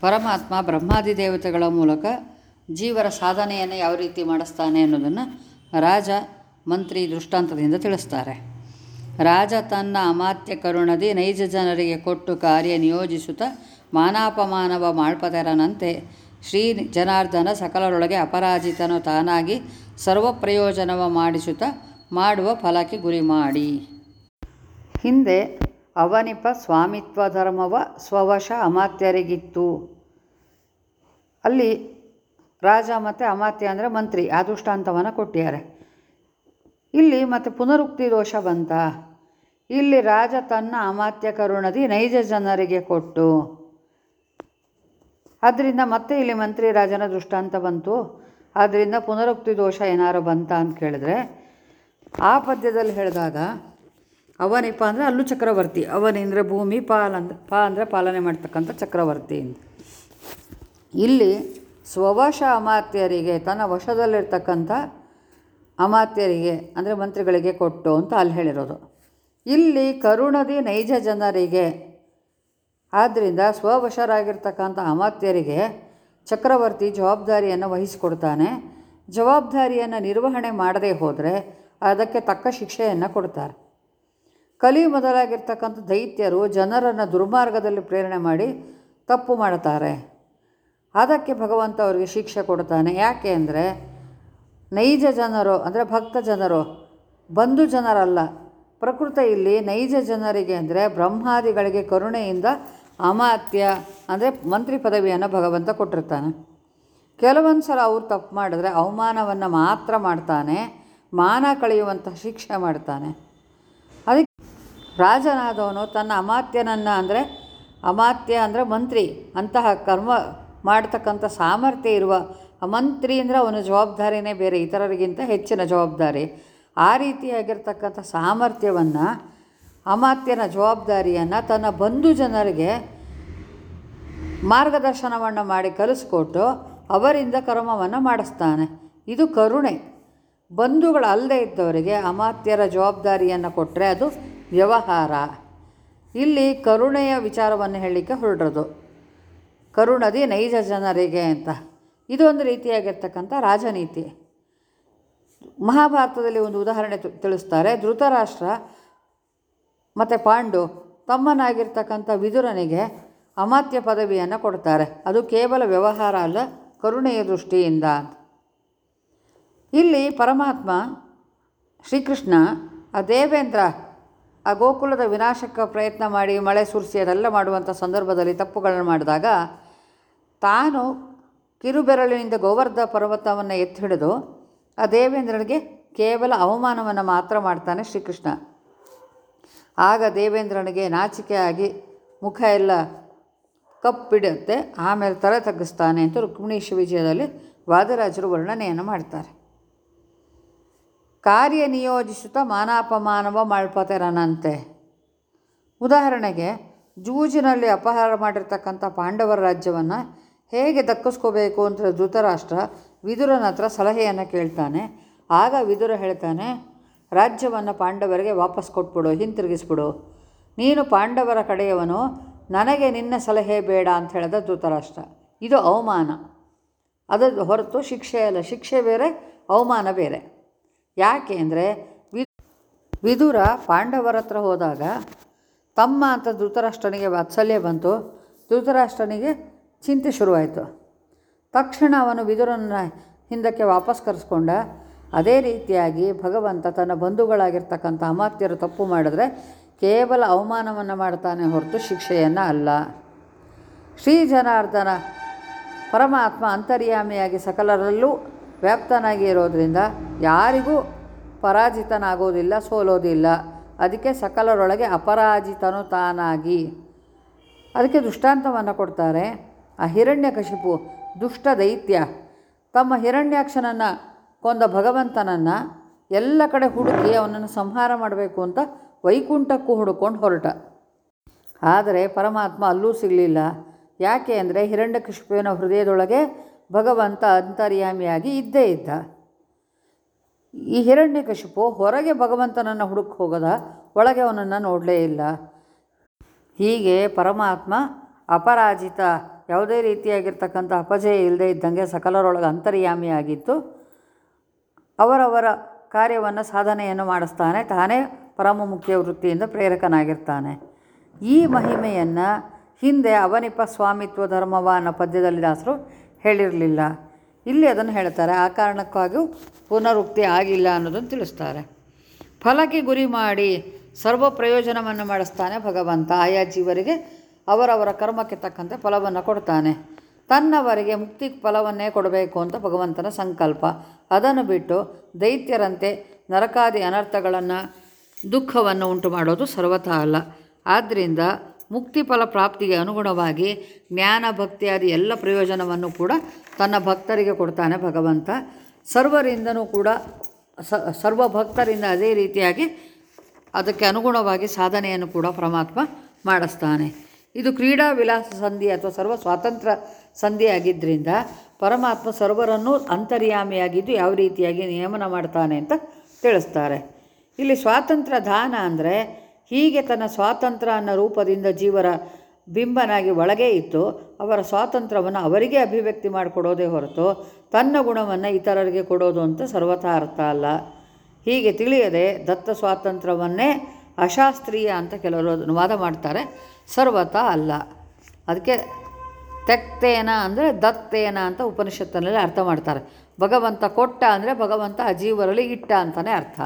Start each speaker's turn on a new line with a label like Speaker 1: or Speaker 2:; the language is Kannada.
Speaker 1: ಪರಮಾತ್ಮ ಬ್ರಹ್ಮಾದಿ ದೇವತೆಗಳ ಮೂಲಕ ಜೀವರ ಸಾಧನೆಯನ್ನು ಯಾವ ರೀತಿ ಮಾಡಿಸ್ತಾನೆ ಅನ್ನೋದನ್ನು ರಾಜ ಮಂತ್ರಿ ದೃಷ್ಟಾಂತದಿಂದ ತಿಳಿಸ್ತಾರೆ. ರಾಜ ತನ್ನ ಅಮಾತ್ಯ ಕರುಣದಿ ನೈಜ ಜನರಿಗೆ ಕೊಟ್ಟು ಕಾರ್ಯ ನಿಯೋಜಿಸುತ್ತ ಮಾನಾಪಮಾನವ ಮಾಳ್ಪದರನಂತೆ ಶ್ರೀ ಜನಾರ್ದನ ಸಕಲರೊಳಗೆ ಅಪರಾಜಿತನು ತಾನಾಗಿ ಸರ್ವ ಪ್ರಯೋಜನವ ಮಾಡಿಸುತ್ತ ಮಾಡುವ ಫಲಕ್ಕೆ ಗುರಿ ಮಾಡಿ. ಹಿಂದೆ ಅವನಿಪ ಸ್ವಾಮಿತ್ವ ಧರ್ಮವ ಸ್ವವಶ ಅಮಾತ್ಯರಿಗಿತ್ತು. ಅಲ್ಲಿ ರಾಜ ಮತ್ತು ಅಮಾತ್ಯ ಅಂದರೆ ಮಂತ್ರಿ, ಆ ದೃಷ್ಟಾಂತವನ್ನು ಕೊಟ್ಟಿದ್ದಾರೆ. ಇಲ್ಲಿ ಮತ್ತು ಪುನರುಕ್ತಿ ದೋಷ ಬಂತ. ಇಲ್ಲಿ ರಾಜ ತನ್ನ ಅಮಾತ್ಯ ಕರುಣದಿ ನೈಜ ಜನರಿಗೆ ಕೊಟ್ಟು. ಆದ್ದರಿಂದ ಮತ್ತೆ ಇಲ್ಲಿ ಮಂತ್ರಿ ರಾಜನ ದೃಷ್ಟಾಂತ ಬಂತು. ಆದ್ದರಿಂದ ಪುನರುಕ್ತಿ ದೋಷ ಏನಾರು ಬಂತ ಅಂತ ಕೇಳಿದ್ರೆ, ಆ ಪದ್ಯದಲ್ಲಿ ಹೇಳಿದಾಗ ಅವನಿಪ ಅಂದರೆ ಅಲ್ಲೂ ಚಕ್ರವರ್ತಿ, ಅವನೇಂದ್ರ ಭೂಮಿ, ಪಾಲ್ ಅಂದ, ಪಾ ಅಂದರೆ ಪಾಲನೆ ಮಾಡ್ತಕ್ಕಂಥ ಚಕ್ರವರ್ತಿ ಇಲ್ಲಿ ಸ್ವವಶ ಅಮಾತ್ಯರಿಗೆ, ತನ್ನ ವಶದಲ್ಲಿರ್ತಕ್ಕಂಥ ಅಮಾತ್ಯರಿಗೆ, ಅಂದರೆ ಮಂತ್ರಿಗಳಿಗೆ ಕೊಟ್ಟು ಅಂತ ಅಲ್ಲಿ ಹೇಳಿರೋದು. ಇಲ್ಲಿ ಕರುಣದಿ ನೈಜ ಜನರಿಗೆ ಆದ್ದರಿಂದ ಸ್ವವಶರಾಗಿರ್ತಕ್ಕಂಥ ಅಮಾತ್ಯರಿಗೆ ಚಕ್ರವರ್ತಿ ಜವಾಬ್ದಾರಿಯನ್ನು ವಹಿಸಿಕೊಡ್ತಾನೆ. ಜವಾಬ್ದಾರಿಯನ್ನು ನಿರ್ವಹಣೆ ಮಾಡದೇ ಹೋದರೆ ಅದಕ್ಕೆ ತಕ್ಕ ಶಿಕ್ಷೆಯನ್ನು ಕೊಡ್ತಾರೆ. ಕಲಿ ಮೊದಲಾಗಿರ್ತಕ್ಕಂಥ ದೈತ್ಯರು ಜನರನ್ನು ದುರ್ಮಾರ್ಗದಲ್ಲಿ ಪ್ರೇರಣೆ ಮಾಡಿ ತಪ್ಪು ಮಾಡುತ್ತಾರೆ. ಅದಕ್ಕೆ ಭಗವಂತ ಅವರಿಗೆ ಶಿಕ್ಷೆ ಕೊಡ್ತಾನೆ ಯಾಕೆ ಅಂದರೆ ನೈಜ ಜನರು, ಅಂದರೆ ಭಕ್ತ ಜನರು, ಬಂಧು ಜನರಲ್ಲ. ಪ್ರಕೃತ ಇಲ್ಲಿ ನೈಜ ಜನರಿಗೆ ಅಂದರೆ ಬ್ರಹ್ಮಾದಿಗಳಿಗೆ ಕರುಣೆಯಿಂದ ಅಮಾತ್ಯ, ಅಂದರೆ ಮಂತ್ರಿ ಪದವಿಯನ್ನು ಭಗವಂತ ಕೊಟ್ಟಿರ್ತಾನೆ. ಕೆಲವೊಂದು ಸಲ ಅವ್ರು ತಪ್ಪು ಮಾಡಿದ್ರೆ ಅವಮಾನವನ್ನು ಮಾತ್ರ ಮಾಡ್ತಾನೆ. ಮಾನ ಕಳೆಯುವಂಥ ಶಿಕ್ಷೆ ಮಾಡ್ತಾನೆ. ರಾಜನಾದವನು ತನ್ನ ಅಮಾತ್ಯನನ್ನು ಅಂದರೆ ಅಮಾತ್ಯ ಅಂದರೆ ಮಂತ್ರಿ ಅಂತಹ ಕರ್ಮ ಮಾಡ್ತಕ್ಕಂಥ ಸಾಮರ್ಥ್ಯ ಇರುವ ಮಂತ್ರಿ ಅಂದರೆ ಅವನ ಜವಾಬ್ದಾರಿನೇ ಬೇರೆ, ಇತರರಿಗಿಂತ ಹೆಚ್ಚಿನ ಜವಾಬ್ದಾರಿ. ಆ ರೀತಿಯಾಗಿರ್ತಕ್ಕಂಥ ಸಾಮರ್ಥ್ಯವನ್ನು, ಅಮಾತ್ಯನ ಜವಾಬ್ದಾರಿಯನ್ನು ತನ್ನ ಬಂಧು ಜನರಿಗೆ ಮಾರ್ಗದರ್ಶನವನ್ನು ಮಾಡಿ ಕಲಿಸ್ಕೊಟ್ಟು ಅವರಿಂದ ಕರ್ಮವನ್ನು ಮಾಡಿಸ್ತಾನೆ. ಇದು ಕರುಣೆ. ಬಂಧುಗಳಲ್ಲದೆ ಇದ್ದವರಿಗೆ ಅಮಾತ್ಯರ ಜವಾಬ್ದಾರಿಯನ್ನು ಕೊಟ್ಟರೆ ಅದು ವ್ಯವಹಾರ. ಇಲ್ಲಿ ಕರುಣೆಯ ವಿಚಾರವನ್ನು ಹೇಳಲಿಕ್ಕೆ ಹೊರಡ್ರದು. ಕರುಣದಿ ನೈಜ ಜನರಿಗೆ ಅಂತ. ಇದೊಂದು ರೀತಿಯಾಗಿರ್ತಕ್ಕಂಥ ರಾಜನೀತಿ. ಮಹಾಭಾರತದಲ್ಲಿ ಒಂದು ಉದಾಹರಣೆ ತಿಳಿಸ್ತಾರೆ. ಧೃತರಾಷ್ಟ್ರ ಮತ್ತು ಪಾಂಡು ತಮ್ಮನಾಗಿರ್ತಕ್ಕಂಥ ವಿದುರನಿಗೆ ಅಮಾತ್ಯ ಪದವಿಯನ್ನು ಕೊಡ್ತಾರೆ. ಅದು ಕೇವಲ ವ್ಯವಹಾರ ಅಲ್ಲ, ಕರುಣೆಯ ದೃಷ್ಟಿಯಿಂದ ಇಲ್ಲಿ ಪರಮಾತ್ಮ ಶ್ರೀಕೃಷ್ಣ ಆ ದೇವೇಂದ್ರ ಆ ಗೋಕುಲದ ವಿನಾಶಕ್ಕೆ ಪ್ರಯತ್ನ ಮಾಡಿ ಮಳೆ ಸುರಿಸಿ ಅದೆಲ್ಲ ಮಾಡುವಂಥ ಸಂದರ್ಭದಲ್ಲಿ ತಪ್ಪುಗಳನ್ನು ಮಾಡಿದಾಗ ತಾನು ಕಿರುಬೆರಳಿನಿಂದ ಗೋವರ್ಧ ಪರ್ವತವನ್ನು ಎತ್ತಿ ಹಿಡಿದು ಆ ದೇವೇಂದ್ರನಿಗೆ ಕೇವಲ ಅವಮಾನವನ್ನು ಮಾತ್ರ ಮಾಡ್ತಾನೆ ಶ್ರೀಕೃಷ್ಣ. ಆಗ ದೇವೇಂದ್ರನಿಗೆ ನಾಚಿಕೆ ಆಗಿ ಮುಖ ಎಲ್ಲ ಕಪ್ಪಿಡುತ್ತೆ, ಆಮೇಲೆ ತಲೆ ತಗ್ಗಿಸ್ತಾನೆ ಅಂತ ರುಕ್ಮಿಣೀಶ ವಿಜಯದಲ್ಲಿ ವಾದರಾಜರು ವರ್ಣನೆಯನ್ನು ಮಾಡ್ತಾರೆ. ಕಾರ್ಯ ನಿಯೋಜಿಸುತ್ತಾ ಮಾನಾಪಮಾನವ ಮಾಡ್ಪತಿರನಂತೆ ಉದಾಹರಣೆಗೆ, ಜೂಜಿನಲ್ಲಿ ಅಪಹಾರ ಮಾಡಿರ್ತಕ್ಕಂಥ ಪಾಂಡವರ ರಾಜ್ಯವನ್ನು ಹೇಗೆ ದಕ್ಕಿಸ್ಕೋಬೇಕು ಅಂತ ಧೃತರಾಷ್ಟ್ರ ವಿದುರನ ಹತ್ರ ಸಲಹೆಯನ್ನು ಕೇಳ್ತಾನೆ. ಆಗ ವಿದುರ ಹೇಳ್ತಾನೆ, ರಾಜ್ಯವನ್ನು ಪಾಂಡವರಿಗೆ ವಾಪಸ್ ಕೊಟ್ಬಿಡು, ಹಿಂತಿರುಗಿಸ್ಬಿಡು. ನೀನು ಪಾಂಡವರ ಕಡೆಯವನು, ನನಗೆ ನಿನ್ನ ಸಲಹೆ ಬೇಡ ಅಂತ ಹೇಳಿದ ಧೃತರಾಷ್ಟ್ರ. ಇದು ಅವಮಾನ. ಅದರ ಹೊರತು ಶಿಕ್ಷೆ ಅಲ್ಲ, ಶಿಕ್ಷೆ ಬೇರೆ, ಅವಮಾನ ಬೇರೆ. ಯಾಕೆ ಅಂದರೆ ವಿದುರ ಪಾಂಡವರ ಹತ್ರ ಹೋದಾಗ ತಮ್ಮ ಅಂತ ಧೃತರಾಷ್ಟ್ರನಿಗೆ ವಾತ್ಸಲ್ಯ ಬಂತು. ಧೃತರಾಷ್ಟ್ರನಿಗೆ ಚಿಂತೆ ಶುರುವಾಯಿತು. ತಕ್ಷಣ ಅವನು ವಿದುರನ್ನ ಹಿಂದಕ್ಕೆ ವಾಪಸ್ ಕರೆಸ್ಕೊಂಡ. ಅದೇ ರೀತಿಯಾಗಿ ಭಗವಂತ ತನ್ನ ಬಂಧುಗಳಾಗಿರ್ತಕ್ಕಂಥ ಅಮಾತ್ಯರು ತಪ್ಪು ಮಾಡಿದ್ರೆ ಕೇವಲ ಅವಮಾನವನ್ನು ಮಾಡ್ತಾನೆ ಹೊರತು ಶಿಕ್ಷೆಯನ್ನು ಅಲ್ಲ. ಶ್ರೀ ಜನಾರ್ದನ ಪರಮಾತ್ಮ ಅಂತರ್ಯಾಮಿಯಾಗಿ ಸಕಲರಲ್ಲೂ ವ್ಯಾಪ್ತನಾಗಿ ಇರೋದರಿಂದ ಯಾರಿಗೂ ಪರಾಜಿತನಾಗೋದಿಲ್ಲ, ಸೋಲೋದಿಲ್ಲ. ಅದಕ್ಕೆ ಸಕಲರೊಳಗೆ ಅಪರಾಜಿತನು ತಾನಾಗಿ. ಅದಕ್ಕೆ ದೃಷ್ಟಾಂತವನ್ನು ಕೊಡ್ತಾರೆ. ಆ ಹಿರಣ್ಯಕಶಿಪು ದುಷ್ಟ ದೈತ್ಯ. ತಮ್ಮ ಹಿರಣ್ಯಾಕ್ಷನನ್ನು ಕೊಂದ ಭಗವಂತನನ್ನು ಎಲ್ಲ ಕಡೆ ಹುಡುಕಿ ಅವನನ್ನು ಸಂಹಾರ ಮಾಡಬೇಕು ಅಂತ ವೈಕುಂಠಕ್ಕೂ ಹುಡುಕೊಂಡು ಹೊರಟ. ಆದರೆ ಪರಮಾತ್ಮ ಅಲ್ಲೂ ಸಿಗಲಿಲ್ಲ. ಯಾಕೆ ಅಂದರೆ ಹಿರಣ್ಯಕಶಿಪುವಿನ ಹೃದಯದೊಳಗೆ ಭಗವಂತ ಅಂತರ್ಯಾಮಿಯಾಗಿ ಇದ್ದೇ ಇದ್ದ. ಈ ಹಿರಣ್ಯಕಶಿಪು ಹೊರಗೆ ಭಗವಂತನನ್ನು ಹುಡುಕ್ ಹೋಗದ, ಒಳಗೆ ಅವನನ್ನು ನೋಡಲೇ ಇಲ್ಲ. ಹೀಗೆ ಪರಮಾತ್ಮ ಅಪರಾಜಿತ, ಯಾವುದೇ ರೀತಿಯಾಗಿರ್ತಕ್ಕಂಥ ಅಪಜಯ ಇಲ್ಲದೆ ಇದ್ದಂಗೆ ಸಕಲರೊಳಗೆ ಅಂತರ್ಯಾಮಿಯಾಗಿತ್ತು ಅವರವರ ಕಾರ್ಯವನ್ನು ಸಾಧನೆಯನ್ನು ಮಾಡಿಸ್ತಾನೆ, ತಾನೇ ಪರಮ ಮುಖ್ಯ ವೃತ್ತಿಯಿಂದ ಪ್ರೇರಕನಾಗಿರ್ತಾನೆ. ಈ ಮಹಿಮೆಯನ್ನು ಹಿಂದೆ ಅವನಿಪ ಸ್ವಾಮಿತ್ವ ಧರ್ಮವ ಅನ್ನೋ ಪದ್ಯದಲ್ಲಿ ದಾಸರು ಹೇಳಿರಲಿಲ್ಲ. ಇಲ್ಲಿ ಅದನ್ನು ಹೇಳ್ತಾರೆ, ಆ ಕಾರಣಕ್ಕಾಗಿಯೂ ಪುನರುಕ್ತಿ ಆಗಿಲ್ಲ ಅನ್ನೋದನ್ನು ತಿಳಿಸ್ತಾರೆ. ಫಲಕ್ಕೆ ಗುರಿ ಮಾಡಿ ಸರ್ವ ಪ್ರಯೋಜನವನ್ನು ಮಾಡಿಸ್ತಾನೆ ಭಗವಂತ. ಆಯಾ ಜೀವರಿಗೆ ಅವರವರ ಕರ್ಮಕ್ಕೆ ತಕ್ಕಂತೆ ಫಲವನ್ನು ಕೊಡ್ತಾನೆ. ತನ್ನವರಿಗೆ ಮುಕ್ತಿ ಫಲವನ್ನೇ ಕೊಡಬೇಕು ಅಂತ ಭಗವಂತನ ಸಂಕಲ್ಪ. ಅದನ್ನು ಬಿಟ್ಟು ದೈತ್ಯರಂತೆ ನರಕಾದಿ ಅನರ್ಥಗಳನ್ನು, ದುಃಖವನ್ನು ಉಂಟು ಮಾಡೋದು ಸರ್ವತಃ ಅಲ್ಲ. ಆದ್ದರಿಂದ ಮುಕ್ತಿ ಫಲ ಪ್ರಾಪ್ತಿಗೆ ಅನುಗುಣವಾಗಿ ಜ್ಞಾನ ಭಕ್ತಿಯಾದಿ ಎಲ್ಲ ಪ್ರಯೋಜನವನ್ನು ಕೂಡ ತನ್ನ ಭಕ್ತರಿಗೆ ಕೊಡ್ತಾನೆ ಭಗವಂತ. ಸರ್ವರಿಂದನೂ ಕೂಡ ಸರ್ವ ಭಕ್ತರಿಂದ ಅದೇ ರೀತಿಯಾಗಿ ಅದಕ್ಕೆ ಅನುಗುಣವಾಗಿ ಸಾಧನೆಯನ್ನು ಕೂಡ ಪರಮಾತ್ಮ ಮಾಡಿಸ್ತಾನೆ. ಇದು ಕ್ರೀಡಾ ವಿಲಾಸ ಸಂಧಿ ಅಥವಾ ಸರ್ವ ಸ್ವಾತಂತ್ರ್ಯ ಸಂಧಿಯಾಗಿದ್ದರಿಂದ ಪರಮಾತ್ಮ ಸರ್ವರನ್ನು ಅಂತರ್ಯಾಮಿಯಾಗಿದ್ದು ಯಾವ ರೀತಿಯಾಗಿ ನಿಯಮನ ಮಾಡ್ತಾನೆ ಅಂತ ತಿಳಿಸ್ತಾರೆ. ಇಲ್ಲಿ ಸ್ವಾತಂತ್ರ್ಯ ದಾನ ಅಂದರೆ ಹೀಗೆ ತನ್ನ ಸ್ವಾತಂತ್ರ್ಯ ಅನ್ನೋ ರೂಪದಿಂದ ಜೀವರ ಬಿಂಬನಾಗಿ ಒಳಗೆ ಇತ್ತು. ಅವರ ಸ್ವಾತಂತ್ರ್ಯವನ್ನು ಅವರಿಗೆ ಅಭಿವ್ಯಕ್ತಿ ಮಾಡಿಕೊಡೋದೇ ಹೊರತು ತನ್ನ ಗುಣವನ್ನು ಇತರರಿಗೆ ಕೊಡೋದು ಅಂತ ಸರ್ವಥಾ ಅರ್ಥ ಅಲ್ಲ. ಹೀಗೆ ತಿಳಿಯದೆ ದತ್ತ ಸ್ವಾತಂತ್ರ್ಯವನ್ನೇ ಅಶಾಸ್ತ್ರೀಯ ಅಂತ ಕೆಲವರು ಅನುವಾದ ವಾದ ಮಾಡ್ತಾರೆ. ಸರ್ವತ ಅಲ್ಲ. ಅದಕ್ಕೆ ತೆಕ್ತೇನ ಅಂದರೆ ದತ್ತೇನ ಅಂತ ಉಪನಿಷತ್ತಿನಲ್ಲಿ ಅರ್ಥ ಮಾಡ್ತಾರೆ. ಭಗವಂತ ಕೊಟ್ಟ ಅಂದರೆ ಭಗವಂತ ಆ ಜೀವರಲ್ಲಿ ಇಟ್ಟ ಅಂತಲೇ ಅರ್ಥ.